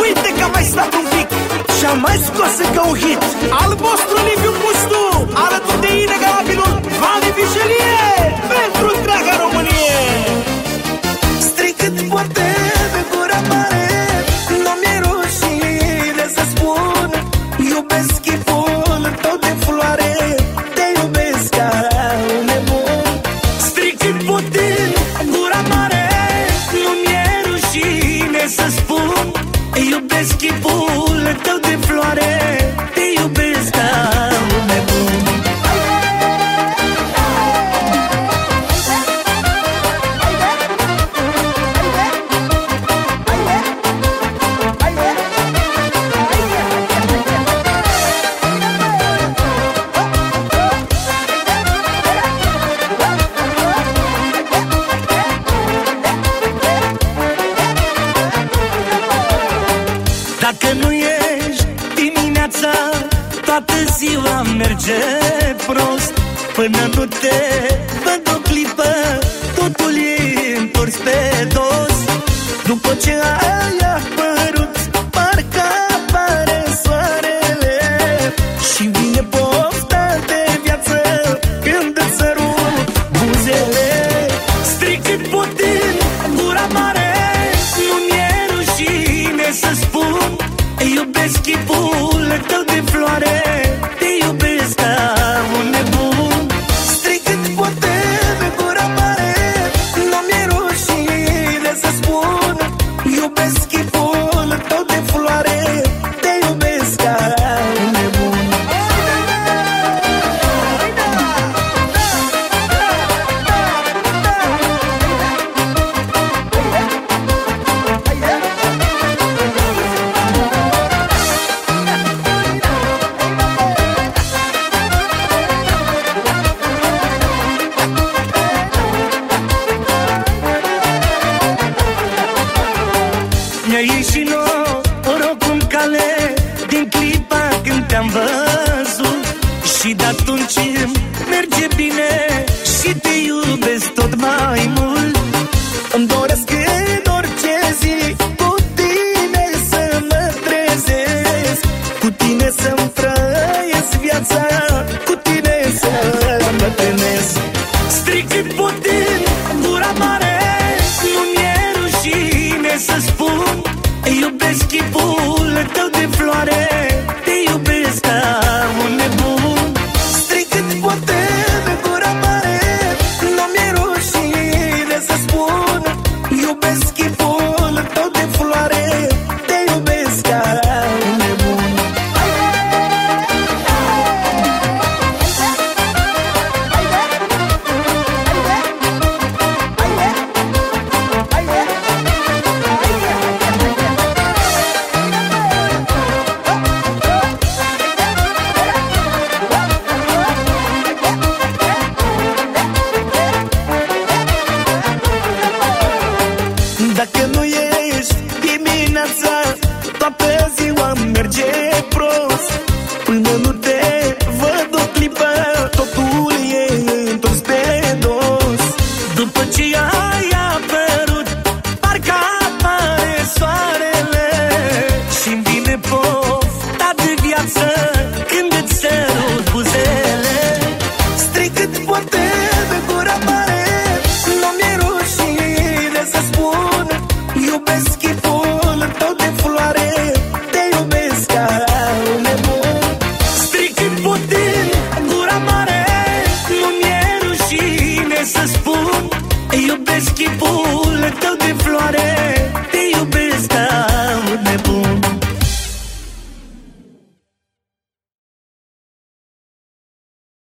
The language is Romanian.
Uite că mai stat un pic Și-am mai scos încă un hit. Al vostru Liviu Pustu Arăt chipul tău de floare Te iubesc, da Dacă nu ești dimineața Toată ziua merge prost. Până nu te văd o clipă Totul e întors pe dos. După ce ai apă atunci merge bine Și te iubesc tot mai mult. Îmi doresc în orice zi Cu tine să mă trezesc Cu tine să-mi trăiesc viața Cu tine să mă tenesc Stric putin, gura mare Nu-mi e rușine să spun Iubesc chipul tău